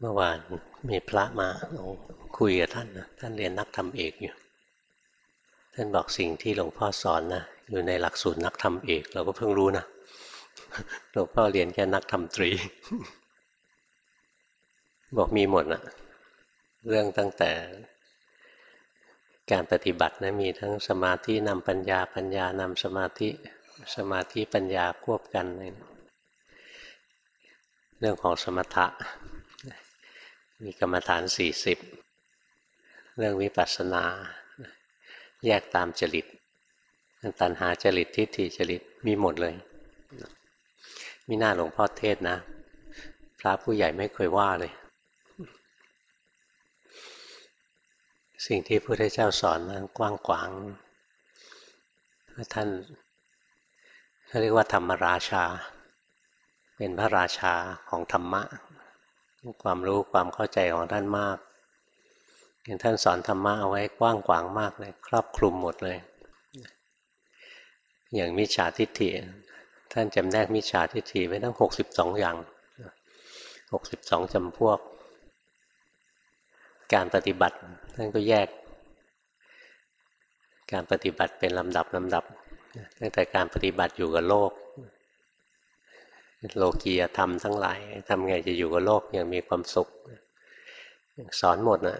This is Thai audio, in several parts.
เมื่อวานมีพระมาคุยกับท่านนะท่านเรียนนักธรรมเอกอยู่ ท่านบอกสิ่งที่หลวงพ่อสอนนะอยู่ในหลักสูตรนักธรรมเอก เราก็เพิ่งรู้นะหลวงพ่อเรียนแค่นักธรรมตรี บอกมีหมดนะเรื่องตั้งแต่การปฏิบัตินะมีทั้งสมาธินำปัญญาปัญญานำสมาธิสมาธิปัญญาควบกันเลยเรื่องของสมถะ มีกรรมฐานสี่สิบเรื่องวิปัสสนา แยกตามจริตตัณหาจริตทิฏฐิจริตมีหมดเลยมีหน้าหลวงพ่อเทศนะ พระผู้ใหญ่ไม่เคยว่าเลย สิ่งที่พระพุทธเจ้าสอนนั้นกว้างขวางท่านเขาเรียกว่าธรรมราชา เป็นพระราชาของธรรมะ ความรู้ความเข้าใจของท่านมากท่านสอนธรรมะเอาไว้กว้างขวางมากเลย ครอบคลุมหมดเลย อย่างมิจฉาทิฏฐิท่านจำแนกมิจฉาทิฏฐิไว้ทั้งหกสิบสองอย่างหกสิบสองจำพวก การปฏิบัติท่านก็แยก การปฏิบัติเป็นลำดับลำดับตั้งแต่การปฏิบัติอยู่กับโลก โลกียธรรมทั้งหลายทำไงจะอยู่กับโลกอย่างมีความสุข สอนหมดนะ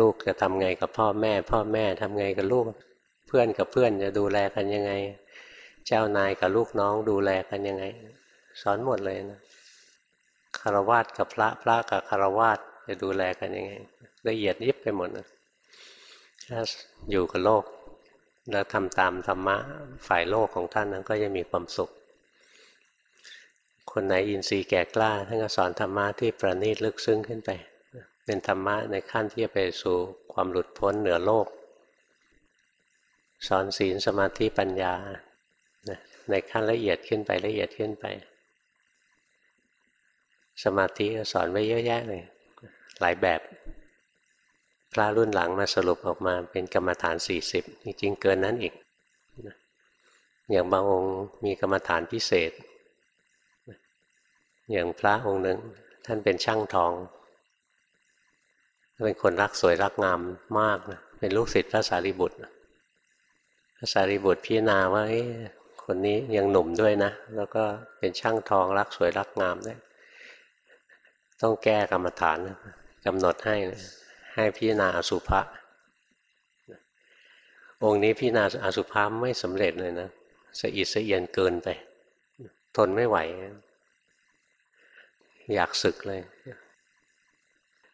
ลูกจะทำไงกับพ่อแม่ พ่อแม่ทำไงกับลูก เพื่อนกับเพื่อนจะดูแลกันยังไง เจ้านายกับลูกน้องดูแลกันยังไง สอนหมดเลยนะคารวาสกับพระพระกับคารวาสจะดูแลกันยังไงละเอียดยิบไปหมดนะถ้าอยู่กับโลก แล้วทำตามธรรมะฝ่ายโลกของท่านนั้นก็จะมีความสุข คนไหนอินทรีย์แก่กล้าท่านก็สอนธรรมะที่ประณีตลึกซึ้งขึ้นไป เป็นธรรมะในขั้นที่จะไปสู่ความหลุดพ้นเหนือโลก สอนศีลสมาธิปัญญาในขั้นละเอียดขึ้นไปละเอียดขึ้นไป สมาธิสอนไว้เยอะแยะเลยหลายแบบ พระรุ่นหลังมาสรุปออกมาเป็นกรรมฐาน 40 จริงๆเกินนั้นอีกอย่างบางองค์มีกรรมฐานพิเศษ อย่างพระองค์หนึ่งท่านเป็นช่างทอง เป็นคนรักสวยรักงามมากนะเป็นลูกศิษย์พระสารีบุตรพระสารีบุตรพิจารณาว่าคนนี้ยังหนุ่มด้วยนะ แล้วก็เป็นช่างทองรักสวยรักงามด้วยต้องแก้กรรมฐานกำหนดให้ให้พิจารณาอสุภะองค์นี้พิจารณาอสุภะไม่สำเร็จเลยนะสะอิดสะเอียนเกินไป ทนไม่ไหว อยากศึกเลย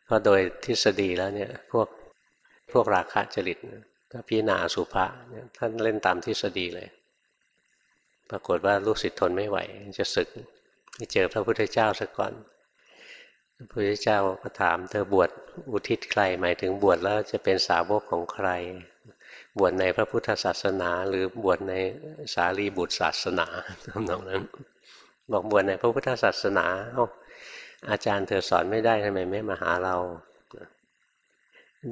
เพราะโดยทฤษฎีแล้วเนี่ยพวกพวกราคะจริตก็พิจารณาสุภาท่านเล่นตามทฤษฎีเลย ปรากฏว่าลูกศิษย์ทนไม่ไหว จะศึกไปเจอพระพุทธเจ้าซะก่อน พระพุทธเจ้าก็ถาม เธอบวชอุทิศใคร หมายถึงบวชแล้วจะเป็นสาวกของใคร บวชในพระพุทธศาสนา หรือบวชในสารีบุตรศาสนาทำนองนั้น บอกบวชในพระพุทธศาสนาเอา อาจารย์เธอสอนไม่ได้ทำไมไม่มาหาเรา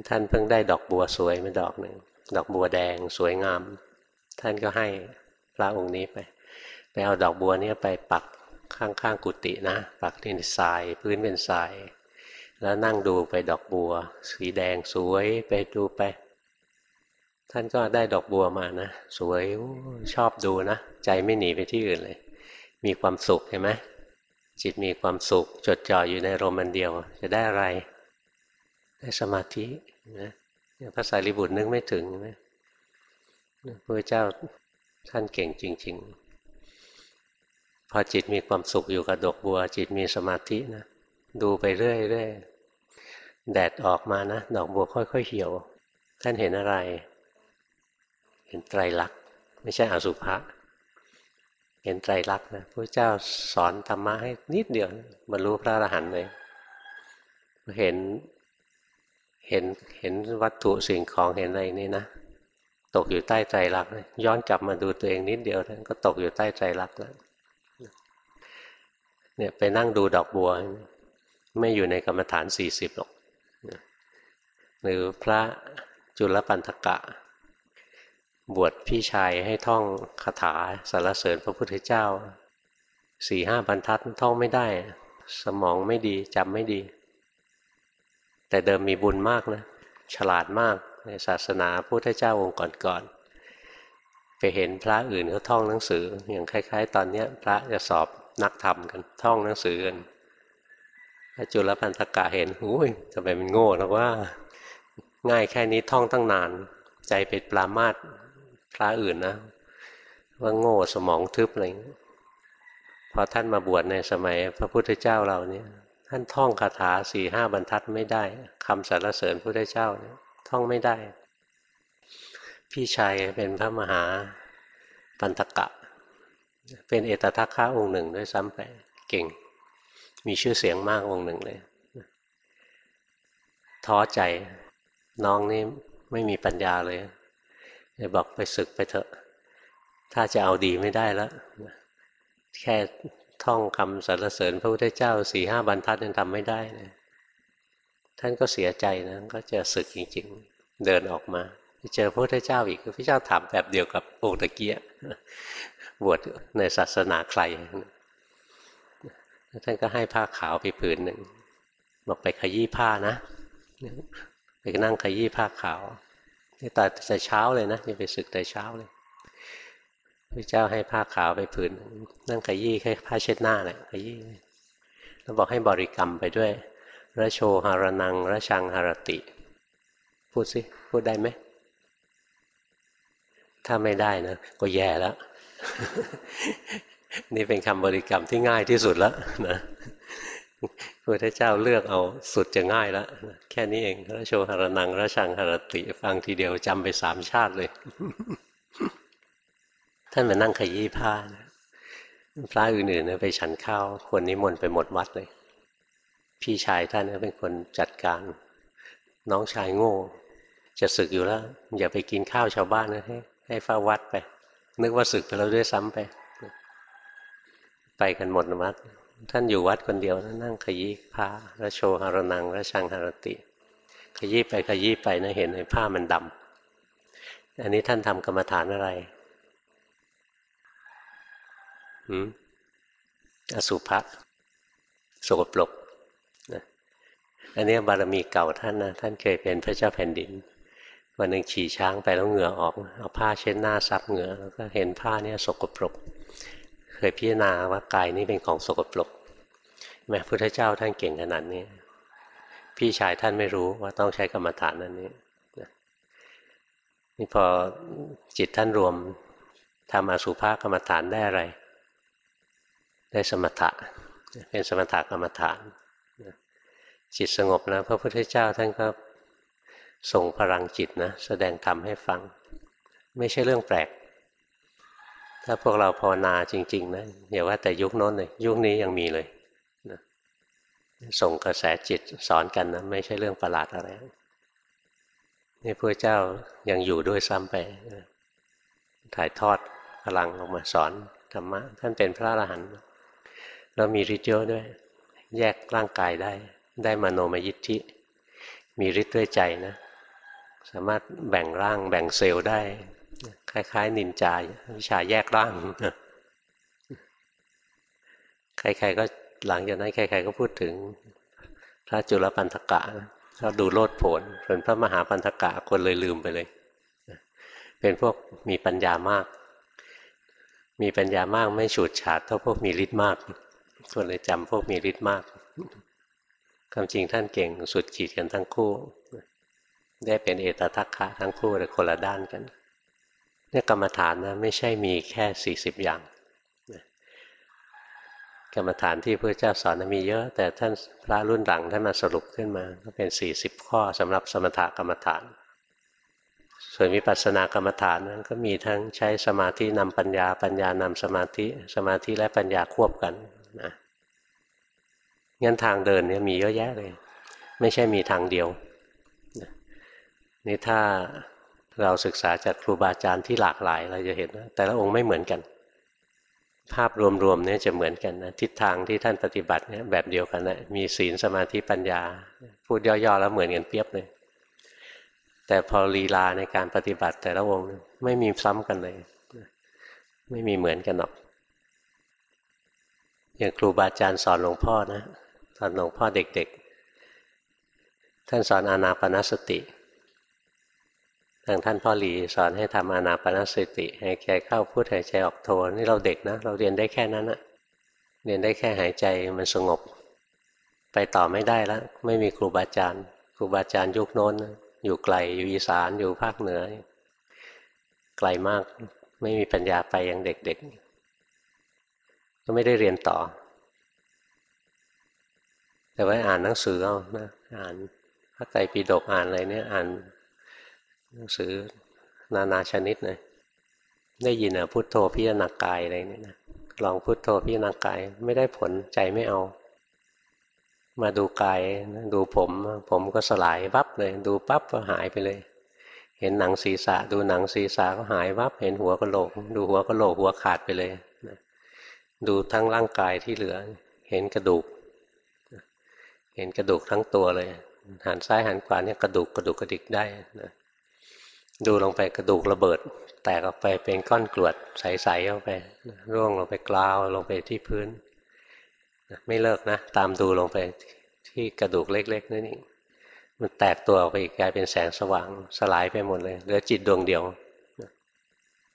ท่านเพิ่งได้ดอกบัวสวยมาดอกหนึ่งดอกบัวแดงสวยงาม ท่านก็ให้พระองค์นี้ไป ไปเอาดอกบัวนี้ไปปักข้างๆกุฏินะ ปักที่ทรายพื้นเป็นทราย แล้วนั่งดูไปดอกบัว สีแดงสวยไปดูไป ท่านก็ได้ดอกบัวมานะ สวยชอบดูนะ ใจไม่หนีไปที่อื่นเลย มีความสุขเห็นไหม จิตมีความสุข จดจ่ออยู่ในรมันเดียว จะได้อะไร ได้สมาธินะพระสารีบุตรนึกไม่ถึงนะพระเจ้าท่านเก่งจริง ๆ พอจิตมีความสุขอยู่กับดอกบัว จิตมีสมาธินะดูไปเรื่อยๆแดดออกมานะดอกบัวค่อย ๆ เหี่ยว ท่านเห็นอะไร เห็นไตรลักษณ์ไม่ใช่อสุภะ เห็นไตรลักษณ์นะพระเจ้าสอนธรรมะให้นิดเดียวบรรลุพระอรหันต์เลย เห็นเห็นเห็นวัตถุสิ่งของเห็นอะไรนี่นะตกอยู่ใต้ใจรักย้อนกลับมาดูตัวเองนิดเดียวท่านก็ตกอยู่ใต้ใจรักแล้วเนี่ยไปนั่งดูดอกบัว ไม่อยู่ในกรรมฐานสี่สิบหรอกหรือพระจุลปันธกะ บวชพี่ชายให้ท่องคาถาสารเสริญพระพุทธเจ้าสี่ห้าบรรทัดท่องไม่ได้ สมองไม่ดีจำไม่ดี แต่เดิมมีบุญมากนะ ฉลาดมากในศาสนาพุทธเจ้าองค์ก่อนๆไปเห็นพระอื่นเขาท่องหนังสือ อย่างคล้าย ๆ ตอนเนี้ยพระจะสอบนักธรรมกันท่องหนังสือกันพระจุลปันธกะเห็นอุ้ยทำไมมันโง่นะว่า ง่ายแค่นี้ท่องตั้งนาน ใจเป็นปรามาต พระอื่นนะ ว่าโง่สมองทึบอะไรพอท่านมาบวชในสมัยพระพุทธเจ้าเราเนี่ย ท่านท่องคาถาสี่ห้าบรรทัดไม่ได้คำสรรเสริญพระพุทธเจ้าเนี่ยท่องไม่ได้ พี่ชายเป็นพระมหาปันธกะ เป็นเอตทัคคะองค์หนึ่งด้วยซ้ำไปเก่ง มีชื่อเสียงมากองค์หนึ่งเลยท้อใจน้องนี่ไม่มีปัญญาเลย บอกไปศึกไปเถอะ ถ้าจะเอาดีไม่ได้แล้วแค่ท่องคำสรรเสริญพระพุทธเจ้าสี่ห้าบรรทัดยังทำไม่ได้เลยท่านก็เสียใจนะก็จะศึกจริง ๆ เดินออกมาเจอพระพุทธเจ้าอีกพระเจ้าถามแบบเดียวกับองค์ตะเกียบวชในศาสนาใครท่านก็ให้ผ้าขาวไปผืนหนึ่งบอกไปขยี้ผ้านะไปนั่งขยี้ผ้าขาว นี่แต่แต่เช้าเลยนะอย่าไปศึกแต่เช้าเลยพระเจ้าให้ผ้าขาวไปผืน นั่งขยี้แค่ผ้าเช็ดหน้าแหละขยี้แล้วบอกให้บริกรรมไปด้วยระโชหารนังระชังหารติ พูดสิ พูดได้ไหม ถ้าไม่ได้นะ ก็แย่แล้ว นี่เป็นคำบริกรรมที่ง่ายที่สุดแล้วนะ พระพุทธเจ้าเลือกเอาสุดจะง่ายแล้วแค่นี้เองพระโชหรนังพระชังหรติฟังทีเดียวจำไปสามชาติเลย ท่านมานั่งขยี้ผ้านะพระอื่นๆไปฉันข้าวคนนิมนต์ไปหมดวัดเลย พี่ชายท่านเป็นคนจัดการ น้องชายโง่ จะศึกอยู่แล้ว อย่าไปกินข้าวชาวบ้านนะให้ให้ฝ้าวัดไป นึกว่าศึกไปแล้วด้วยซ้ำไป ไปกันหมดวัด ท่านอยู่วัดคนเดียวนั่งขยี้ผ้าระโชหรนังระชังหรติ ขยี้ไปขยี้ไปนะเห็นในผ้ามันดำอันนี้ท่านทำกรรมฐานอะไรหืมอสุภะสกปรกอันนี้บารมีเก่าท่านนะท่านเคยเป็นพระเจ้าแผ่นดิน วันหนึ่งขี่ช้างไปแล้วเหงื่อออกเอาผ้าเช็ดหน้าซับเหงื่อแล้วก็เห็นผ้าเนี่ยสกปรก เคยพิจารณาว่ากายนี้เป็นของสกปรกแม้พุทธเจ้าท่านเก่งขนาดนี้ พี่ชายท่านไม่รู้ว่าต้องใช้กรรมฐานนั้นนี้นี่พอจิตท่านรวมทำอสุภกรรมฐานได้อะไร ได้สมถะเป็นสมถกรรมฐาน จิตสงบแล้วพระพุทธเจ้าท่านก็ส่งพลังจิตนะ แสดงธรรมให้ฟัง ไม่ใช่เรื่องแปลก ถ้าพวกเราภาวนาจริง ๆ นะอย่าว่าแต่ยุคโน้นเลยยุคนี้ยังมีเลยนะส่งกระแสจิตสอนกันนะไม่ใช่เรื่องประหลาดอะไรนี่พระเจ้ายังอยู่ด้วยซ้ำไปถ่ายทอดพลังออกมาสอนธรรมะท่านเป็นพระอรหันต์แล้วมีฤทธิ์เยอะด้วย แยกร่างกายได้ ได้มโนมยิทธิ มีฤทธิ์ด้วยใจนะ สามารถแบ่งร่างแบ่งเซลล์ได้ คล้ายๆ นินจาวิชาแยกร่าง ใครๆก็หลังจากนั้นใครๆก็พูดถึง พระจุลปันธกะเขาดูโลดโผนเป็นพระมหาปันธกะคนเลยลืมไปเลย เป็นพวกมีปัญญามาก มีปัญญามากไม่ฉูดฉาดเท่าพวกมีฤทธิ์มากคนเลยจำพวกมีฤทธิ์มากความจริงท่านเก่งสุดขีดกันทั้งคู่ ได้เป็นเอตทัคคะทั้งคู่แต่คนละด้านกัน เนี่ยกรรมฐานนะไม่ใช่มีแค่สี่สิบอย่างกรรมฐานที่พระเจ้าสอนมีเยอะ แต่ท่านพระรุ่นหลังท่านมาสรุปขึ้นมา ก็เป็นสี่สิบข้อสำหรับสมถกรรมฐาน ส่วนวิปัสสนากรรมฐานนั้นก็มีทั้งใช้สมาธินำปัญญา ปัญญานำสมาธิ สมาธิและปัญญาควบกันนะงั้นทางเดินเนี่ยมีเยอะแยะเลย ไม่ใช่มีทางเดียวนี่ถ้า เราศึกษาจากครูบาอาจารย์ที่หลากหลาย เราจะเห็นว่าแต่ละองค์ไม่เหมือนกัน ภาพรวมๆเนี่ยจะเหมือนกันนะทิศทางที่ท่านปฏิบัติเนี่ยแบบเดียวกันนะมีศีลสมาธิปัญญา พูดย่อๆแล้วเหมือนกันเปียบเลย แต่พอลีลาในการปฏิบัติแต่ละองค์ไม่มีซ้ำกันเลย ไม่มีเหมือนกันหรอกอย่างครูบาอาจารย์สอนหลวงพ่อนะสอนหลวงพ่อเด็ก ๆ ท่านสอนอานาปนสติ ทางท่านพ่อหลีสอนให้ทำอานาปนสติหายใจเข้าพุทหายใจออกโทนี่เราเด็กนะ เราเรียนได้แค่นั้นนะเรียนได้แค่หายใจมันสงบ ไปต่อไม่ได้แล้วไม่มีครูบาอาจารย์ ครูบาอาจารย์ยุคโน้น อยู่ไกลอยู่อีสานอยู่ภาคเหนือ ไกลมากไม่มีปัญญาไปยังเด็กๆ ก็ไม่ได้เรียนต่อ แต่ว่าอ่านหนังสือเอานะอ่านพระไตรปิฎกอ่านอะไรเนี่ยอ่าน หนังสือนานาชนิดเลยได้ยินอะพุทโธพิจารณากายอะไรเนี่ยนะลองพุทโธพิจารณากายไม่ได้ผลใจไม่เอา มาดูกายดูผม ผมก็สลายวับเลย ดูปั๊บก็หายไปเลย เห็นหนังศีรษะ ดูหนังศีรษะก็หายวับ เห็นหัวกะโหลก ดูหัวกะโหลกหัวขาดไปเลยดูทั้งร่างกายที่เหลือ เห็นกระดูก เห็นกระดูกทั้งตัวเลยหันซ้ายหันขวาเนี่ยกระดูกกระดูกกระดิกได้นะ ดูลงไปกระดูกระเบิด แตกออกไปเป็นก้อนกรวดใสๆเข้าไปร่วงลงไปกลาวลงไปที่พื้น ไม่เลิกนะ ตามดูลงไปที่กระดูกเล็ก ๆนั่นเองมันแตกตัวออกไปอีกกลายเป็นแสงสว่างสลายไปหมดเลยเหลือจิตดวงเดียว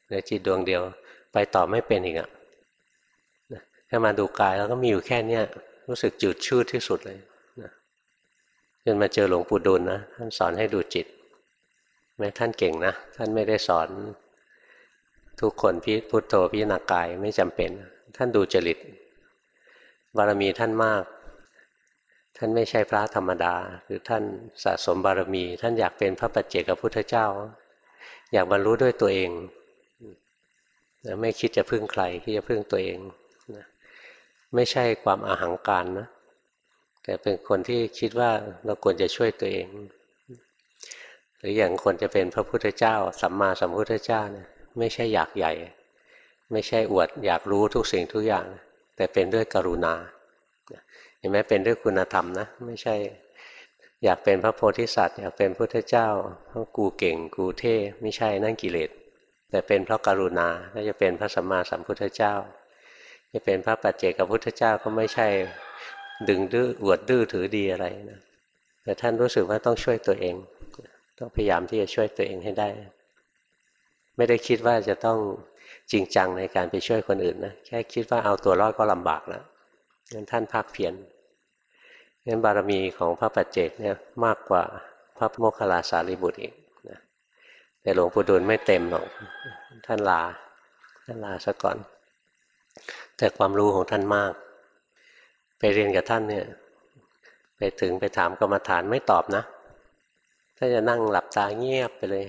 เหลือจิตดวงเดียว ไปต่อไม่เป็นอีกอะถ้ามาดูกายแล้วก็มีอยู่แค่เนี้ยรู้สึกจืดชืดที่สุดเลยจนมาเจอหลวงปู่ดูลนะท่านสอนให้ดูจิต แม้ท่านเก่งนะ ท่านไม่ได้สอน ทุกคนพิพุทโธพิจารณากายไม่จำเป็น ท่านดูจริต บารมีท่านมาก ท่านไม่ใช่พระธรรมดา คือท่านสะสมบารมี ท่านอยากเป็นพระปัจเจกพุทธเจ้า อยากบรรลุด้วยตัวเองไม่คิดจะพึ่งใครคิดจะพึ่งตัวเองไม่ใช่ความอาหังการนะ แต่เป็นคนที่คิดว่าเราควรจะช่วยตัวเอง หรืออย่างคนจะเป็นพระพุทธเจ้า สัมมาสัมพุทธเจ้าเนี่ยไม่ใช่อยากใหญ่ ไม่ใช่อวดอยากรู้ทุกสิ่งทุกอย่าง แต่เป็นด้วยกรุณาเห็นไหมเป็นด้วยคุณธรรมนะไม่ใช่อยากเป็นพระโพธิสัตว์อยากเป็นพุทธเจ้าเพราะกูเก่งกูเท่ไม่ใช่นั่นกิเลสแต่เป็นเพราะกรุณาถ้าจะเป็นพระสัมมาสัมพุทธเจ้า จะเป็นพระปัจเจกพุทธเจ้าก็ไม่ใช่ดึงดื้ออวดดื้อถือดีอะไรนะแต่ท่านรู้สึกว่าต้องช่วยตัวเอง ต้องพยายามที่จะช่วยตัวเองให้ได้ ไม่ได้คิดว่าจะต้องจริงจังในการไปช่วยคนอื่นนะแค่คิดว่าเอาตัวรอดก็ลำบากแล้วงั้นท่านภาคเพียรงั้นบารมีของพระปัจเจกเนี่ยมากกว่าพระโมคคัลลาสารีบุตรอีกนะแต่หลวงปู่ดูลไม่เต็มหรอกท่านลาท่านลาซะก่อน แต่ความรู้ของท่านมาก ไปเรียนกับท่านเนี่ย ไปถึงไปถามกรรมฐานไม่ตอบนะ ถ้าจะนั่งหลับตาเงียบไปเลย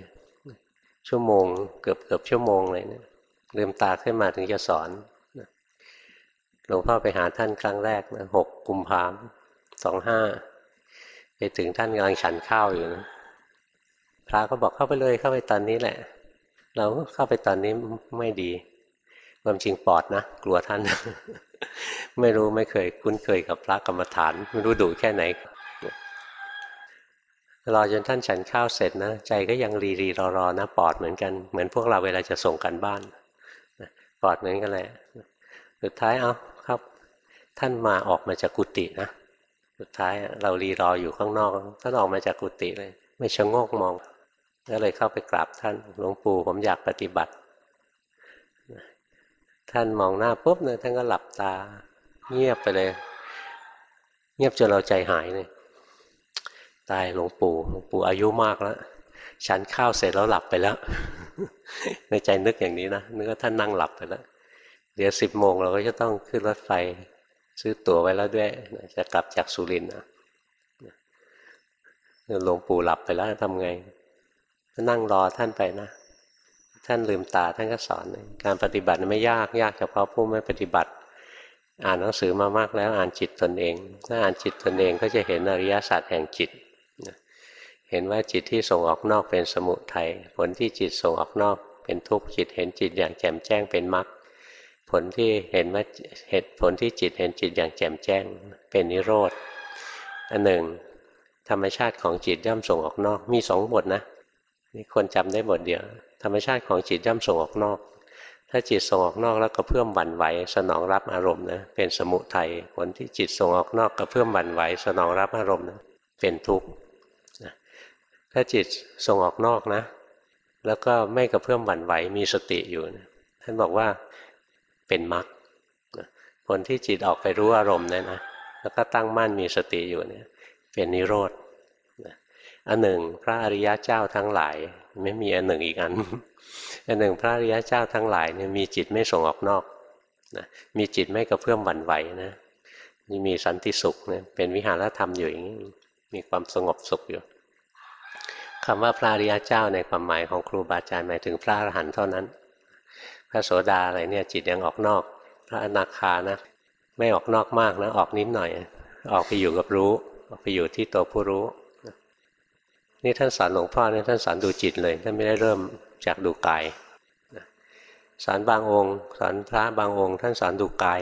ชั่วโมง เกือบเกือบชั่วโมงเลยเนะี่ยลืมตาขึ้นมาถึงจะสอนหลวงพ่อไปหาท่านครั้งแรกนะหกกุมภาสองห้าไปถึงท่านกำลังฉันข้าวอยู่นะพระก็บอกเข้าไปเลยเข้าไปตอนนี้แหละ เราก็เข้าไปตอนนี้ไม่ดีความจริงปอดนะกลัวท่าน ไม่รู้ไม่เคยคุ้นเคยกับพระกรรมฐาน ไม่รู้ดุแค่ไหน รอจนท่านฉันข้าวเสร็จนะ ใจก็ยังรีรีรอรอนะปอดเหมือนกันเหมือนพวกเราเวลาจะส่งกันบ้านปอดเหมือนกันแหละสุดท้ายเอาครับ ท่านมาออกมาจากกุฏินะสุดท้ายเรารีรออยู่ข้างนอก ท่านออกมาจากกุฏิเลย ไม่ชะงกมองก็เลยเข้าไปกราบท่านหลวงปู่ผมอยากปฏิบัติ ท่านมองหน้าปุ๊บเนี่ยท่านก็หลับตา เงียบไปเลย เงียบจนเราใจหายเลย ตายหลวงปู่หลวงปู่อายุมากแล้วฉันข้าวเสร็จแล้วหลับไปแล้ว ในใจนึกอย่างนี้นะนึกว่าท่านนั่งหลับไปแล้ว เดี๋ยวสิบโมงเราก็จะต้องขึ้นรถไฟ ซื้อตั๋วไว้แล้วด้วย จะกลับจากสุรินทร์นะหลวงปู่หลับไปแล้วทำไงก็นั่งรอท่านไปนะ ท่านลืมตาท่านก็สอน การปฏิบัติไม่ยากยากเฉพาะผู้ไม่ปฏิบัติ อ่านหนังสือมามากแล้วอ่านจิตตนเอง ถ้าอ่านจิตตนเองก็จะเห็นอริยสัจแห่งจิต เห็นว่าจิตที่ส่งออกนอกเป็นสมุทัยผลที่จิตส่งออกนอกเป็นทุกข์จิตเห็นจิตอย่างแจ่มแจ้งเป็นมรรคผลที่เห็นว่าเหตุผลที่จิตเห็นจิตอย่างแจ่มแจ้ง เป็นนิโรธอันหนึ่ง ธรรมชาติของจิตย่อมส่งออกนอกมีสองบทนะนี่คนจำได้บทเดียว ธรรมชาติของจิตย่อมส่งออกนอก ถ้าจิตส่งออกนอกแล้วก็เพื่อมหวั่นไหวสนองรับอารมณ์นะเป็นสมุทัยผลที่จิตส่งออกนอกก็เพื่อมหวั่นไหวสนองรับอารมณ์นะเป็นทุกข์ ถ้าจิตส่งออกนอกนะ แล้วก็ไม่กระเพื่อมหวั่นไหวมีสติอยู่นะท่านบอกว่าเป็นมรรคผลที่จิตออกไปรู้อารมณ์เนี่ยนะแล้วก็ตั้งมั่นมีสติอยู่เนี่ย เป็นนิโรธอันหนึ่ง พระอริยะเจ้าทั้งหลาย ไม่มีอันหนึ่งอีกอันอันหนึ่ง พระอริยะเจ้าทั้งหลายเนี่ยมีจิตไม่ส่งออกนอกนะมีจิตไม่กระเพื่อมหวั่นไหวนะมีสันติสุขเนี่ยเป็นวิหารธรรมอยู่อย่างนี้มีความสงบสุขอยู่ คำว่าพระอริยเจ้าในความหมายของครูบาอาจารย์หมายถึงพระอรหันต์เท่านั้น พระโสดาอะไรเนี่ยจิตยังออกนอก พระอนาคานะไม่ออกนอกมากนะออกนิดหน่อย ออกไปอยู่กับรู้ ออกไปอยู่ที่ตัวผู้รู้ นี่ท่านสอนหลวงพ่อเนี่ยท่านสอนดูจิตเลยท่านไม่ได้เริ่มจากดูกายสอนบางองค์สอนพระบางองค์ท่านสอนดูกาย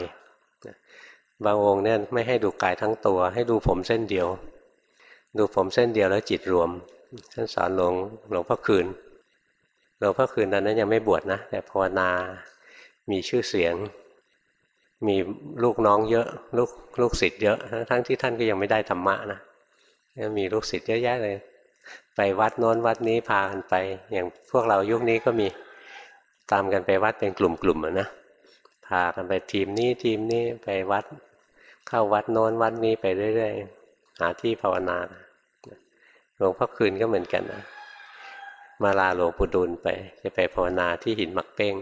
บางองค์เนี่ยไม่ให้ดูกายทั้งตัว ให้ดูผมเส้นเดียว ดูผมเส้นเดียวแล้วจิตรวม ท่านสอนหลวงหลวงพ่อคืนหลวงพ่อคืนตอนนั้นยังไม่บวชนะแต่ภาวนามีชื่อเสียง มีลูกน้องเยอะ ลูกลูกศิษย์เยอะ ทั้งที่ท่านก็ยังไม่ได้ธรรมะนะมีลูกศิษย์เยอะแยะเลย ไปวัดโน้นวัดนี้พากันไป อย่างพวกเรายุคนี้ก็มีตามกันไปวัดเป็นกลุ่มๆนะพากันไปทีมนี้ทีมนี้ไปวัด เข้าวัดโน้นวัดนี้ไปเรื่อยๆหาที่ภาวนา หลวงพ่อคืนก็เหมือนกันนะมาลาหลวงปู่ดูลไป จะไปภาวนาที่หินมักเป้ง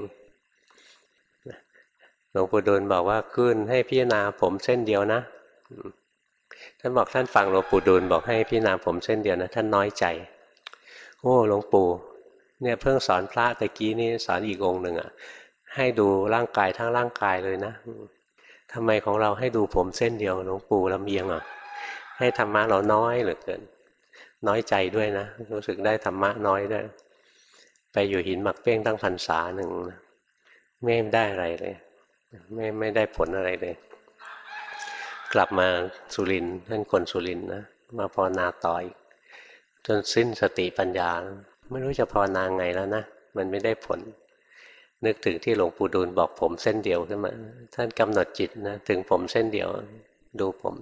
หลวงปู่ดูลบอกว่าขึ้นให้พิจารณาผมเส้นเดียวนะท่านบอกท่านฟังหลวงปู่ดูลบอกให้พี่นาผมเส้นเดียวนะท่านน้อยใจ โอ้หลวงปู่เนี่ยเพิ่งสอนพระตะกี้นี่สอนอีกองหนึ่งอะ ให้ดูร่างกายทั้งร่างกายเลยนะทำไมของเราให้ดูผมเส้นเดียวหลวงปู่ลำเอียงอะ ให้ธรรมะเราน้อยเหลือเกิน น้อยใจด้วยนะ รู้สึกได้ธรรมะน้อยด้วย ไปอยู่หินหมักเป้งตั้งพรรษาหนึ่งไม่ได้อะไรเลย ไม่ไม่ได้ผลอะไรเลย กลับมาสุรินท่านคนสุรินนะมาภาวนาต่อยจนสิ้นสติปัญญา ไม่รู้จะภาวนาไงแล้วนะมันไม่ได้ผล นึกถึงที่หลวงปู่ดูลบอกผมเส้นเดียวขึ้นมาท่านกำหนดจิตนะถึงผมเส้นเดียว ดูผม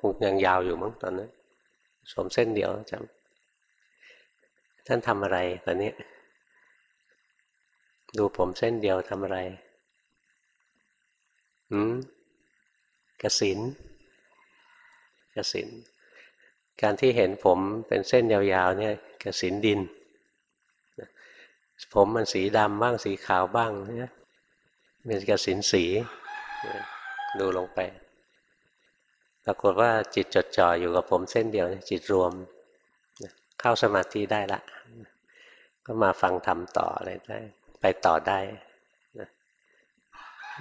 ผมยังยาวอยู่มั้งตอนนั้น สมเส้นเดียวจำท่านทำอะไรตอนนี้ ดูผมเส้นเดียวทำอะไรอืมกสินกสิน การที่เห็นผมเป็นเส้นยาวๆเนี่ยกสินดิน ผมมันสีดำบ้างสีขาวบ้างเนี่ยเป็นกสินสี ดูลงไป ปรากฏว่าจิตจดจ่ออยู่กับผมเส้นเดียวจิตรวมเข้าสมาธิได้ละ ก็มาฟังทำต่ออะไรได้ไปต่อได้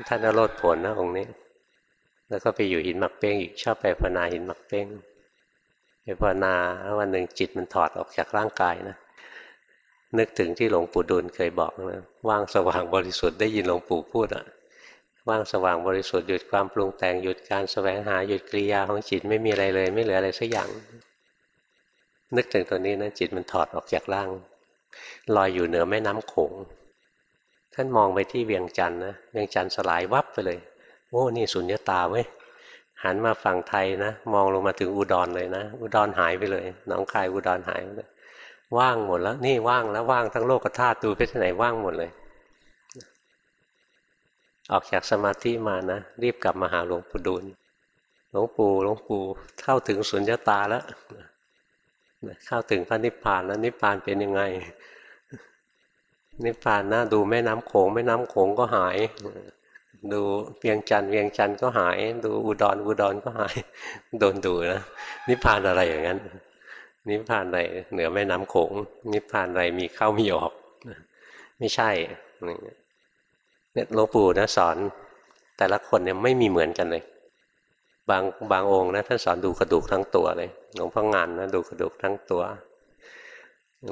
ท่านโรดผลนะองค์นี้ แล้วก็ไปอยู่หินหมักเป้งอีกชอบไปภาวนาหินหมักเป้งไปภาวนาแล้ววันหนึ่งจิตมันถอดออกจากร่างกายนะนึกถึงที่หลวงปู่ดูลเคยบอกนะว่างสว่างบริสุทธิ์ได้ยินหลวงปู่พูดอะ ว่างสว่างบริสุทธิ์หยุดความปรุงแต่งหยุดการสแสวงหาหยุดกิริยาของจิตไม่มีอะไรเลย ไม่เหลืออะไรสักอย่าง นึกถึงตัวนี้นะจิตมันถอดออกจากร่าง ลอยอยู่เหนือแม่น้ำโขงท่านมองไปที่เวียงจันทร์นะเวียงจันทร์สลายวับไปเลยโอ้นี่สุญญตาเว้ยหันมาฝั่งไทยนะ มองลงมาถึงอุดรเลยนะ อุดรหายไปเลยน้องคายอุดรหายไปเลยว่างหมดแล้ว นี่ว่างแล้วว่างทั้งโลกธาตุดูไปที่ไหนว่างหมดเลย ออกจากสมาธิมานะรีบกลับมาหาหลวงปู่ดูลหลวงปู่หลวงปู่เข้าถึงสุญญตาแล้วเข้าถึงพระนิพพานแล้วนิพพานเป็นยังไง นิพพานนะดูแม่น้ำโขงแม่น้ำโขงก็หาย ดูเวียงจันทร์เวียงจันทร์ก็หาย ดูอุดรอุดรก็หายโดนดูนะนิพพานอะไรอย่างนั้น นิพพานอะไรเหนือแม่น้ำโขงนิพพานอะไรมีเข้ามีออก ไม่ใช่ เนี่ยหลวงปู่นะสอนแต่ละคนเนี่ยไม่มีเหมือนกันเลย บางบางองค์นะท่านสอนดูกระดูกทั้งตัวเลยหลวงพ่องานนะดูกระดูกทั้งตัว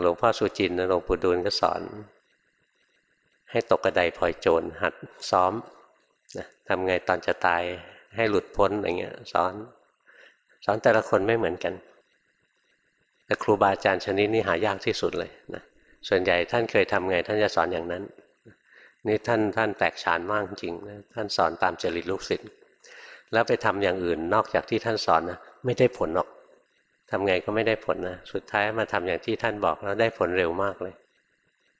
หลวงพ่อสุจินนะหลวงปู่ดูลก็สอน ให้ตกกระไดพลอยโจรหัดซ้อมนะทำไงตอนจะตายให้หลุดพ้นอะไรเงี้ยสอน สอนแต่ละคนไม่เหมือนกัน แต่ครูบาอาจารย์ชนิดนี้หายากที่สุดเลยนะส่วนใหญ่ท่านเคยทำไงท่านจะสอนอย่างนั้น นี่ท่านท่านแตกฉานมากจริงนะท่านสอนตามจริตลูกศิษย์แล้วไปทำอย่างอื่นนอกจากที่ท่านสอนนะไม่ได้ผลหรอกทำไงก็ไม่ได้ผลนะสุดท้ายมาทำอย่างที่ท่านบอกแล้วได้ผลเร็วมากเลย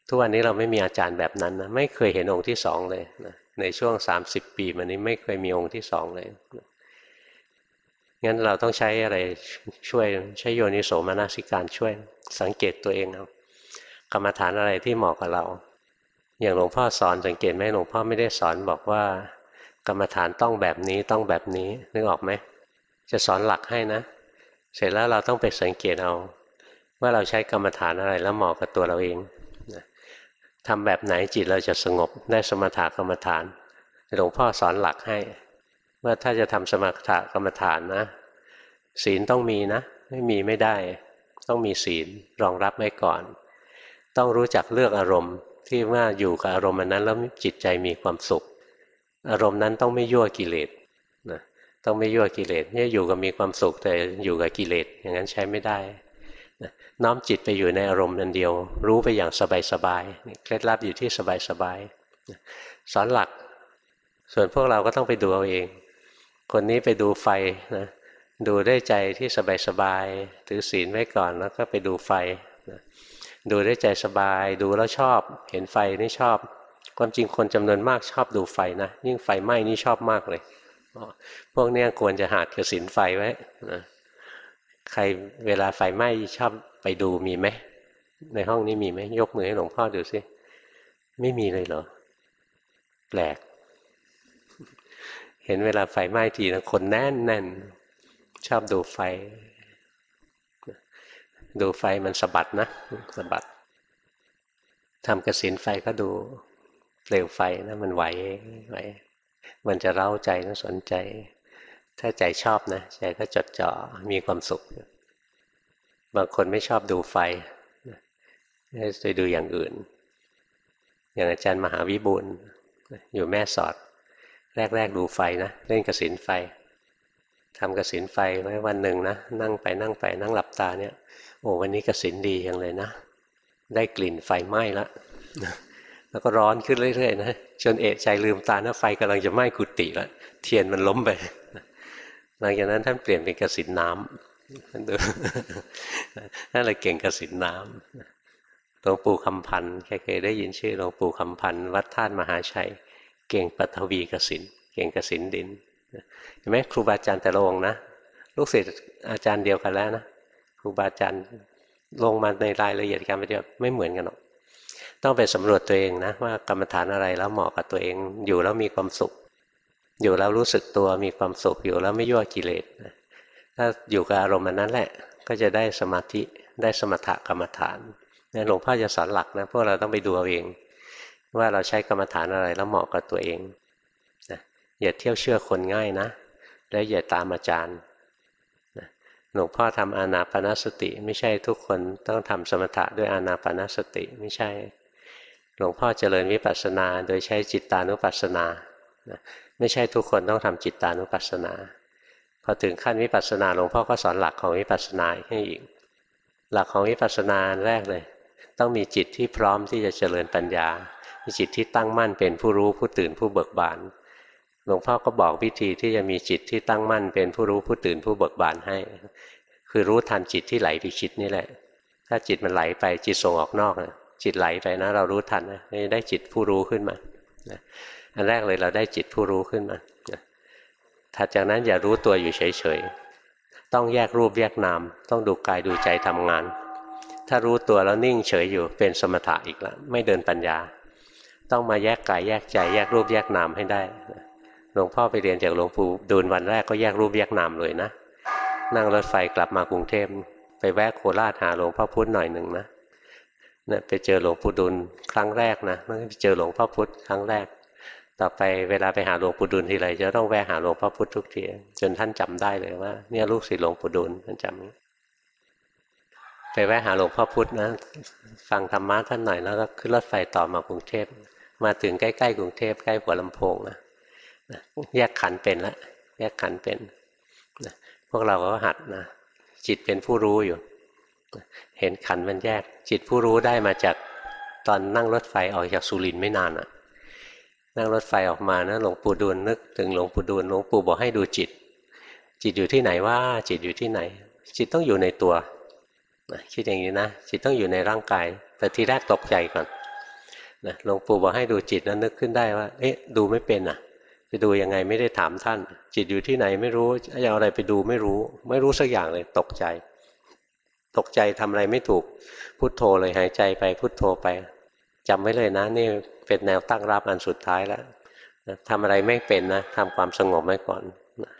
ทุกวันนี้เราไม่มีอาจารย์แบบนั้นนะไม่เคยเห็นองค์ที่สองเลยนะในช่วง 30 ปีมานี้ไม่เคยมีองค์ที่สองเลยงั้นเราต้องใช้อะไรช่วยใช้โยนิโสมนสิการช่วยสังเกตตัวเองเอากรรมฐานอะไรที่เหมาะกับเรา อย่างหลวงพ่อสอนสังเกตไหมหลวงพ่อไม่ได้สอนบอกว่ากรรมฐานต้องแบบนี้ต้องแบบนี้นึกออกไหมจะสอนหลักให้นะ เสร็จแล้วเราต้องไปสังเกตเอา ว่าเราใช้กรรมฐานอะไรแล้วเหมาะกับตัวเราเองทำแบบไหนจิตเราจะสงบได้สมถะกรรมฐานหลวงพ่อสอนหลักให้ ว่าถ้าจะทำสมถะกรรมฐานนะ ศีลต้องมีนะ ไม่มีไม่ได้ ต้องมีศีลรองรับไว้ก่อน ต้องรู้จักเลือกอารมณ์ ที่ว่าอยู่กับอารมณ์นั้นแล้วจิตใจมีความสุข อารมณ์นั้นต้องไม่ยั่วกิเลสนะต้องไม่ยั่วกิเลสเนี่ยอยู่กับมีความสุขแต่อยู่กับกิเลสอย่างนั้นใช้ไม่ได้น้อมจิตไปอยู่ในอารมณ์นันเดียว รู้ไปอย่างสบายๆเคล็ดลับอยู่ที่สบายๆสอนหลัก ส่วนพวกเราก็ต้องไปดูเอาเอง คนนี้ไปดูไฟนะดูได้ใจที่สบายๆถือศีลไว้ก่อนแล้วก็ไปดูไฟ ดูได้ใจสบาย ดูแล้วชอบ เห็นไฟนี่ชอบ ความจริงคนจำนวนมากชอบดูไฟนะยิ่งไฟไหม้นี่ชอบมากเลย พวกเนี้ยควรจะหาดกระสินไฟไว้นะใครเวลาไฟไหม้ชอบไปดูมีไหมในห้องนี้มีไหมยกมือให้หลวงพ่อดูสิไม่มีเลยเหรอแปลก เห็นเวลาไฟไหม้ทีนะคนแน่นแน่นชอบดูไฟ ดูไฟมันสะบัดนะสะบัดทำกระสินไฟก็ดูเปลวไฟนะมันไหวไหว มันจะเร้าใจนะสนใจ ถ้าใจชอบนะใจก็จดจ่อมีความสุข บางคนไม่ชอบดูไฟจะดูอย่างอื่น อย่างอาจารย์มหาวิบูลอยู่แม่สอด แรก ๆ ดูไฟนะเล่นกระสินไฟทำกระสินไฟไว้วันหนึ่งนะนั่งไปนั่งไปนั่งหลับตาเนี่ย โอ้วันนี้กระสินดีอย่างเลยนะ ได้กลิ่นไฟไหม้แล้วแล้วก็ร้อนขึ้นเรื่อยๆนะจนเอะใจลืมตานะไฟกำลังจะไหม้กุฏิแล้วเทียนมันล้มไป หลังจากนั้นท่านเปลี่ยนเป็นกสินน้ำท่านดูนั่นเลยเก่งกสินน้ำหลวงปู่คำพันธ์แค่เคยได้ยินชื่อหลวงปู่คำพันธ์วัดท่านมหาชัย เก่งปัทวีกสินเก่งกสินดินเห็นไหมครูบาอาจารย์แต่ละองค์นะลูกศิษย์อาจารย์เดียวกันแล้วนะ รูบาอาจารย์ลงมาในรายละเอียดการปฏิบัติไม่เหมือนกันหรอกต้องไปสำรวจตัวเองนะว่ากรรมฐานอะไรแล้วเหมาะกับตัวเอง อยู่แล้วมีความสุข อยู่แล้วรู้สึกตัวมีความสุขอยู่แล้วไม่ยั่วกิเลสถ้าอยู่กับอารมณ์นั้นแหละ ก็จะได้สมาธิได้สมถกรรมฐานนี่หลวงพ่อจะสอนหลักนะพวกเราต้องไปดูเอาเอง ว่าเราใช้กรรมฐานอะไรแล้วเหมาะกับตัวเองนะอย่าเที่ยวเชื่อคนง่ายนะ แล้วอย่าตามอาจารย์ หลวงพ่อทำอานาปนาสติ ไม่ใช่ทุกคนต้องทำสมถะด้วยอานาปนาสติไม่ใช่ หลวงพ่อเจริญวิปัสสนาโดยใช้จิตตานุปัสสนาไม่ใช่ทุกคนต้องทำจิตตานุปัสสนาพอถึงขั้นวิปัสสนาหลวงพ่อก็สอนหลักของวิปัสสนาให้อีก หลักของวิปัสสนาแรกเลย ต้องมีจิตที่พร้อมที่จะเจริญปัญญามีจิตที่ตั้งมั่นเป็นผู้รู้ผู้ตื่นผู้เบิกบาน หลวงพ่อก็บอกวิธีที่จะมีจิตที่ตั้งมั่นเป็นผู้รู้ผู้ตื่นผู้เบิกบานให้ คือรู้ทันจิตที่ไหลไปคิดนี่แหละ ถ้าจิตมันไหลไปจิตส่งออกนอกจิตไหลไปนะ เรารู้ทันนะได้จิตผู้รู้ขึ้นมาอันแรกเลยเราได้จิตผู้รู้ขึ้นมาถัดจากนั้นอย่ารู้ตัวอยู่เฉยๆ ต้องแยกรูปแยกนาม ต้องดูกายดูใจทำงาน ถ้ารู้ตัวแล้วนิ่งเฉยอยู่เป็นสมถะอีกแล้วไม่เดินปัญญา ต้องมาแยกกายแยกใจ แยกรูปแยกนามให้ได้ หลวงพ่อไปเรียนจากหลวงปู่ดูลวันแรกก็แยกรูปแยกนามเลยนะนั่งรถไฟกลับมากรุงเทพไปแวะโคราชหาหลวงพ่อพุธหน่อยหนึ่งนะเนี่ยไปเจอหลวงปู่ดูลครั้งแรกนะไปเจอหลวงพ่อพุธครั้งแรก ต่อไปเวลาไปหาหลวงปู่ดูลทีไรจะต้องแวะหาหลวงพ่อพุธทุกทีจนท่านจำได้เลยว่าเนี่ยลูกศิษย์หลวงปู่ดูลท่านจำไปแวะหาหลวงพ่อพุธนะฟังธรรมะท่านหน่อยแล้วก็ขึ้นรถไฟต่อมากรุงเทพมาถึงใกล้ๆกรุงเทพใกล้หัวลำโพงนะ แยกขันเป็นละแยกขันเป็นพวกเราก็หัดนะจิตเป็นผู้รู้อยู่ เห็นขันมันแยก จิตผู้รู้ได้มาจากตอนนั่งรถไฟออกจากสุรินไม่นานอะ่ะนั่งรถไฟออกมานะหลวงปู่ดูลนึกถึงหลวงปู่ดูลหลวงปู่บอกให้ดูจิต จิตอยู่ที่ไหนว่าจิตอยู่ที่ไหน จิตต้องอยู่ในตัวคิดอย่างนี้นะจิตต้องอยู่ในร่างกาย แต่ทีแรกตกใจก่อนหลวงปู่บอกให้ดูจิตแล้วนึกขึ้นได้ว่า เอ๊ะดูไม่เป็นอะจะ ดูยังไงไม่ได้ถามท่าน จิตอยู่ที่ไหนไม่รู้จะเอาอะไรไปดูไม่รู้ ไม่รู้สักอย่างเลยตกใจ ตกใจทำอะไรไม่ถูกพุโทโธเลยหายใจไปพุโทโธไปจำไว้เลยนะ นี่เป็นแนวตั้งรับอันสุดท้ายแล้วทำอะไรไม่เป็นนะทำความสงบไว้ก่อน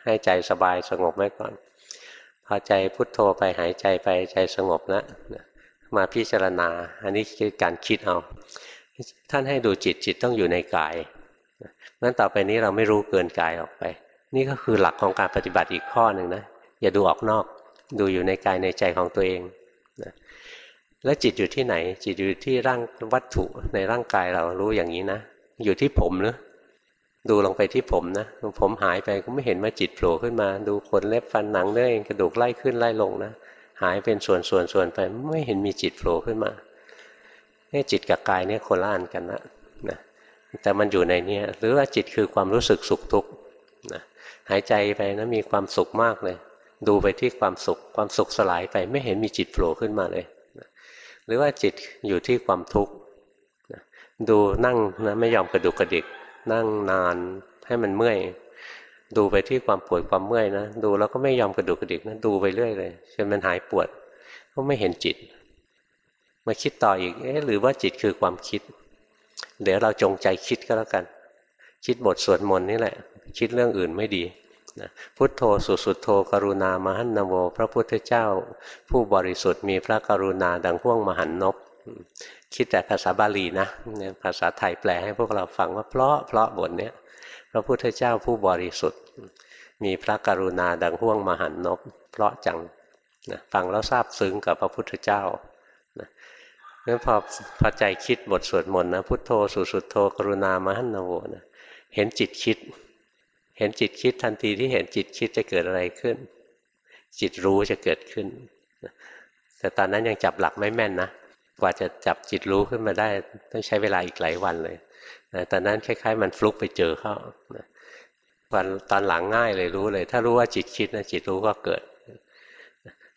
ให้ใจสบายสงบไว้ก่อน พอใจพุโทโธไปหายใจไปใจสงบนะมาพิจารณา อันนี้คือการคิดเอา ท่านให้ดูจิตจิตต้องอยู่ในกาย นั้นต่อไปนี้เราไม่รู้เกินกายออกไป นี่ก็คือหลักของการปฏิบัติอีกข้อหนึ่งนะอย่าดูออกนอก ดูอยู่ในกายในใจของตัวเองนะแล้วจิตอยู่ที่ไหน จิตอยู่ที่ร่างวัตถุในร่างกายเรารู้อย่างนี้นะอยู่ที่ผมหรือดูลงไปที่ผมนะผมหายไปก็ไม่เห็นว่าจิตโผล่ขึ้นมา ดูขนเล็บฟันหนังเนื้องกระดูกไล่ขึ้นไล่ลงนะหายเป็นส่วนส่วนส่วนไปไม่เห็นมีจิตโผล่ขึ้นมาเนี่ยจิตกับกายเนี่ยคนละอันกันนะนะ แต่มันอยู่ในนี้หรือว่าจิตคือความรู้สึกสุขทุกข์นะหายใจไปนะมีความสุขมากเลย ดูไปที่ความสุข ความสุขสลายไปไม่เห็นมีจิตโผล่ขึ้นมาเลยนะหรือว่าจิตอยู่ที่ความทุกข์นะดูนั่งนะไม่ยอมกระดุกกระดิก นั่งนานให้มันเมื่อยดูไปที่ความปวดความเมื่อยนะดูแล้วก็ไม่ยอมกระดุกกระดิกนะดูไปเรื่อยเลยจนมันหายปวดก็ไม่เห็นจิต มาคิดต่ออีกเอ๊ะหรือว่าจิตคือความคิด เดี๋ยวเราจงใจคิดก็แล้วกัน คิดบทสวดมนต์นี่แหละ คิดเรื่องอื่นไม่ดีนะพุทโธสุสุโธกรุณามหันนโว พระพุทธเจ้า ผู้บริสุทธิ์มีพระกรุณาดังห่วงมหันนบคิดแต่ภาษาบาลีนะภาษาไทยแปลให้พวกเราฟังว่าเพราะเพราะบทเนี้ยพระพุทธเจ้าผู้บริสุทธิ์ มีพระกรุณาดังห่วงมหันนบเพราะจังนะฟังแล้วซาบซึ้งกับพระพุทธเจ้า งั้นพอพอใจคิดบทสวดมนต์นะพุทโธสุสุโธกรุณามหันนโวนะเห็นจิตคิด เห็นจิตคิดทันทีที่เห็นจิตคิดจะเกิดอะไรขึ้น จิตรู้จะเกิดขึ้น แต่ตอนนั้นยังจับหลักไม่แม่นนะกว่าจะจับจิตรู้ขึ้นมาได้ต้องใช้เวลาอีกหลายวันเลยตอนนั้นคล้าย ๆ มันฟลุกไปเจอเข้าวันตอนหลังง่ายเลยรู้เลย ถ้ารู้ว่าจิตคิดนะจิตรู้ก็เกิด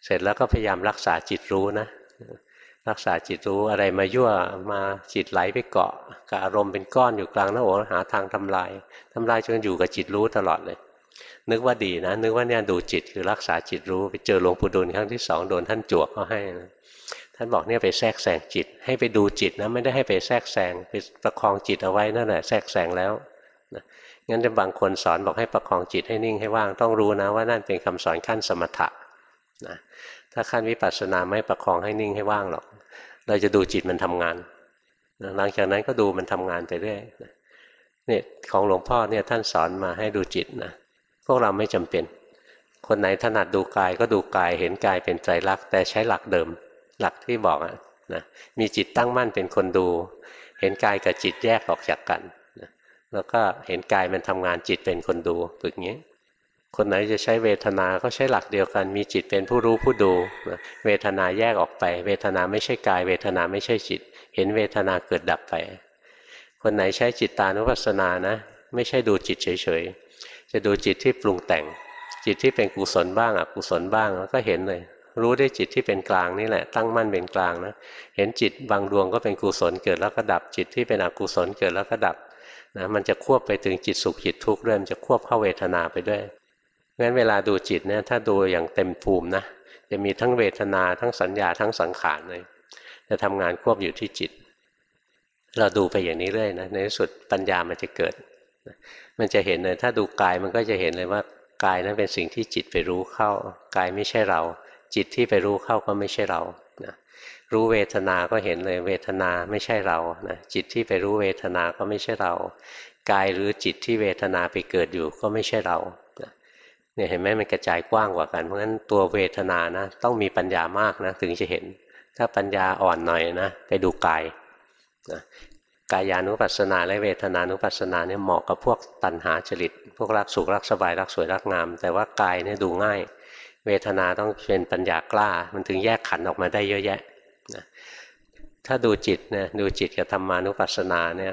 เสร็จแล้วก็พยายามรักษาจิตรู้นะ รักษาจิตรู้อะไรมายั่วมาจิตไหลไปเกาะกับอารมณ์เป็นก้อนอยู่กลางหน้าอกหาทางทำลายทำลายจนอยู่กับจิตรู้ตลอดเลย นึกว่าดีนะ นึกว่าเนี่ยดูจิตคือรักษาจิตรู้ไปเจอหลวงปู่ดูลครั้งที่สองโดนท่านจวกเขาให้นะท่านบอกเนี่ยไปแทรกแซงจิต ให้ไปดูจิตนะไม่ได้ให้ไปแทรกแซงไปประคองจิตเอาไว้นั่นแหละแทรกแซงแล้วนะงั้นบางคนสอนบอกให้ประคองจิตให้นิ่งให้ว่างต้องรู้นะว่านั่นเป็นคำสอนขั้นสมถะนะถ้าขั้นวิปัสสนาไม่ประคองให้นิ่งให้ว่างหรอก เราจะดูจิตมันทำงาน หลังจากนั้นก็ดูมันทำงานไปเรื่อยเนี่ยของหลวงพ่อเนี่ยท่านสอนมาให้ดูจิตนะพวกเราไม่จำเป็น คนไหนถนัดดูกายก็ดูกายเห็นกายเป็นไตรลักแต่ใช้หลักเดิม หลักที่บอกอะนะมีจิตตั้งมั่นเป็นคนดู เห็นกายกับจิตแยกออกจากกันนะแล้วก็เห็นกายมันทำงานจิตเป็นคนดูฝึกอย่างนี้ คนไหนจะใช้เวทนาก็ใช้หลักเดียวกัน มีจิตเป็นผู้รู้ผู้ดูเวทนาแยกออกไป เวทนาไม่ใช่กาย เวทนาไม่ใช่จิต เห็นเวทนาเกิดดับไป คนไหนใช้จิตตานุปัสสนานะ ไม่ใช่ดูจิตเฉยๆ จะดูจิตที่ปรุงแต่ง จิตที่เป็นกุศลบ้างอกุศลบ้างแล้วก็เห็นเลย รู้ได้จิตที่เป็นกลางนี่แหละ ตั้งมั่นเป็นกลางนะ เห็นจิตบางดวงก็เป็นกุศลเกิดแล้วก็ดับ จิตที่เป็นอกุศลเกิดแล้วก็ดับนะมันจะควบไปถึงจิตสุขจิตทุกข์เริ่มจะควบเข้าเวทนาไปด้วย งั้นเวลาดูจิตเนี่ยถ้าดูอย่างเต็มภูมินะจะมีทั้งเวทนาทั้งสัญญาทั้งสังขารเลยจะทำงานควบอยู่ที่จิต เราดูไปอย่างนี้เรื่อยนะในที่สุดปัญญามันจะเกิด มันจะเห็นเลยถ้าดูกายมันก็จะเห็นเลยว่ากายนั้นเป็นสิ่งที่จิตไปรู้เข้ากายไม่ใช่เรา จิตที่ไปรู้เข้าก็ไม่ใช่เรานะรู้เวทนา ก็เห็นเลยเวทนาไม่ใช่เรานะจิตที่ไปรู้เวทนาก็ไม่ใช่เรา กายหรือจิตที่เวทนาไปเกิดอยู่ก็ไม่ใช่เรา เนี่ยเห็นไหมมันกระจายกว้างกว่ากัน เพราะฉะนั้นตัวเวทนานะ ต้องมีปัญญามากนะ ถึงจะเห็น ถ้าปัญญาอ่อนหน่อยนะไปดูกายนะกายานุปัสสนาและเวทนานุปัสสนาเนี่ยเหมาะกับพวกตัณหาจริต พวกรักสุขรักสบายรักสวยรักงาม แต่ว่ากายเนี่ยดูง่าย เวทนาต้องเป็นปัญญากล้า มันถึงแยกขันออกมาได้เยอะแยะนะถ้าดูจิตเนี่ยดูจิตกับธรรมานุปัสสนาเนี่ย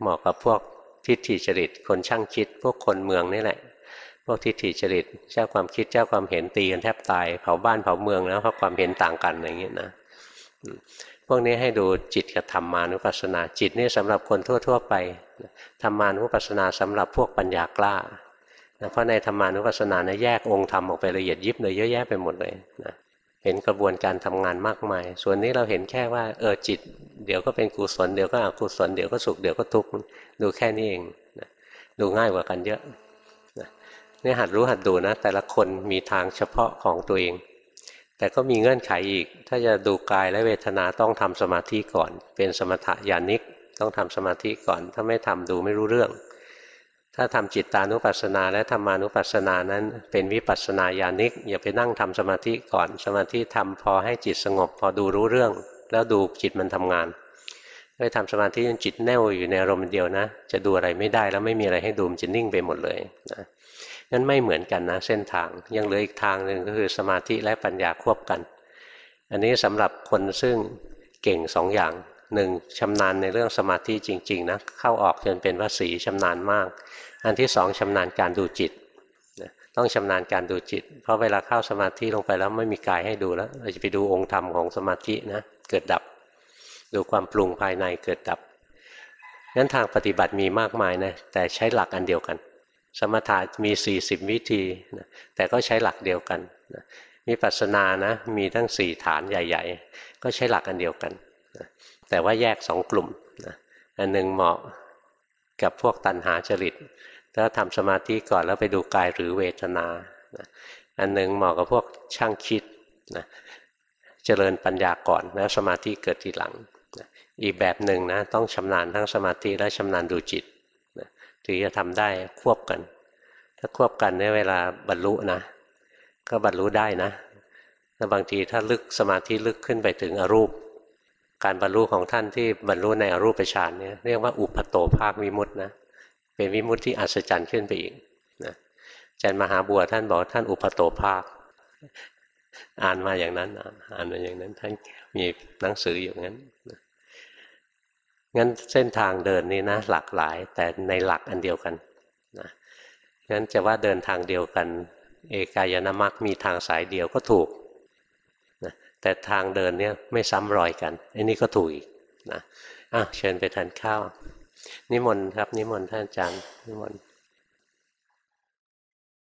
เหมาะกับพวกทิฏฐิจริต คนช่างคิด พวกคนเมืองนี่แหละ พวกทิฏฐิจริตเจ้าความคิดเจ้าความเห็นตีกันแทบตายเผาบ้านเผาเมืองแล้วเพราะความเห็นต่างกันอย่างนี้ยนะพวกนี้ให้ดูจิตกับธรรมานุปัสสนา จิตนี่สำหรับคนทั่ว ๆ ไปธรรมานุปัสสนาสำหรับพวกปัญญากล้าเพราะในธรรมานุปัสสนานะแยกองค์ธรรมออกไปละเอียดยิบเลยเยอะแยะไปหมดเลยนะเห็นกระบวนการทำงานมากมาย ส่วนนี้เราเห็นแค่ว่าเออจิต เดี๋ยวก็เป็นกุศลเดี๋ยวก็อกุศลเดี๋ยวก็สุขเดี๋ยวก็ทุกข์ดูแค่นี้เองนะดูง่ายกว่ากันเยอะ นี่หัดรู้หัดดูนะ แต่ละคนมีทางเฉพาะของตัวเอง แต่ก็มีเงื่อนไขอีก ถ้าจะดูกายและเวทนาต้องทำสมาธิก่อน เป็นสมถะญาณิกต้องทำสมาธิก่อน ถ้าไม่ทำดูไม่รู้เรื่อง ถ้าทำจิตตานุปัสสนาและธรรมานุปัสสนานั้น เป็นวิปัสสนาญาณิก อย่าไปนั่งทำสมาธิก่อน สมาธิทำพอให้จิตสงบ พอดูรู้เรื่อง แล้วดูจิตมันทำงานไปทำสมาธิจนจิตแน่วอยู่ในอารมณ์เดียวนะ จะดูอะไรไม่ได้แล้วไม่มีอะไรให้ดูมันจะนิ่งไปหมดเลยนะ งั้นไม่เหมือนกันนะเส้นทาง ยังเหลืออีกทางหนึ่งก็คือสมาธิและปัญญาควบกัน อันนี้สำหรับคนซึ่งเก่งสองอย่างหนึ่งชำนาญในเรื่องสมาธิจริงๆนะเข้าออกจนเป็นวสีชำนาญมาก อันที่สองชำนาญการดูจิตต้องชำนาญการดูจิต เพราะเวลาเข้าสมาธิลงไปแล้วไม่มีกายให้ดูแล้ว เราจะไปดูองค์ธรรมของสมาธินะเกิดดับ ดูความปรุงภายในเกิดดับนั้นทางปฏิบัติมีมากมายนะแต่ใช้หลักอันเดียวกัน สมถะมี 40 วิธีนะแต่ก็ใช้หลักเดียวกันนะมีปัสนานะมีทั้ง 4 ฐานใหญ่ ๆ ก็ใช้หลักอันเดียวกันนะแต่ว่าแยกสองกลุ่มนะอันหนึ่งเหมาะกับพวกตันหาจริตถ้าทำสมาธิก่อนแล้วไปดูกายหรือเวทนาอันหนึ่งเหมาะกับพวกช่างคิดนะเจริญปัญญาก่อนแล้วสมาธิเกิดทีหลังอีกแบบหนึ่งนะต้องชำนาญทั้งสมาธิและชำนาญดูจิต ถึงจะทำได้ควบกัน ถ้าควบกันในเวลาบรรลุนะ ก็บรรลุได้นะแต่บางทีถ้าลึกสมาธิลึกขึ้นไปถึงอรูป การบรรลุของท่านที่บรรลุในอรูปฌานเนี่ยเรียกว่าอุปโตภาควิมุตนะเป็นวิมุตติที่อัศจรรย์ขึ้นไปอีกนะอาจารย์มหาบัวท่านบอกท่านอุปโตภาค อ่านมาอย่างนั้น อ่านมาอย่างนั้นท่านมีหนังสืออย่างนั้น งั้นเส้นทางเดินนี่นะหลากหลายแต่ในหลักอันเดียวกันนะงั้นจะว่าเดินทางเดียวกัน เอกายนามัคมีทางสายเดียวก็ถูกนะแต่ทางเดินเนี่ยไม่ซ้ำรอยกันอันนี้ก็ถูกอีกนะอะเชิญไปทานข้าว นิมนต์ครับนิมนต์ท่านอาจารย์นิมนต์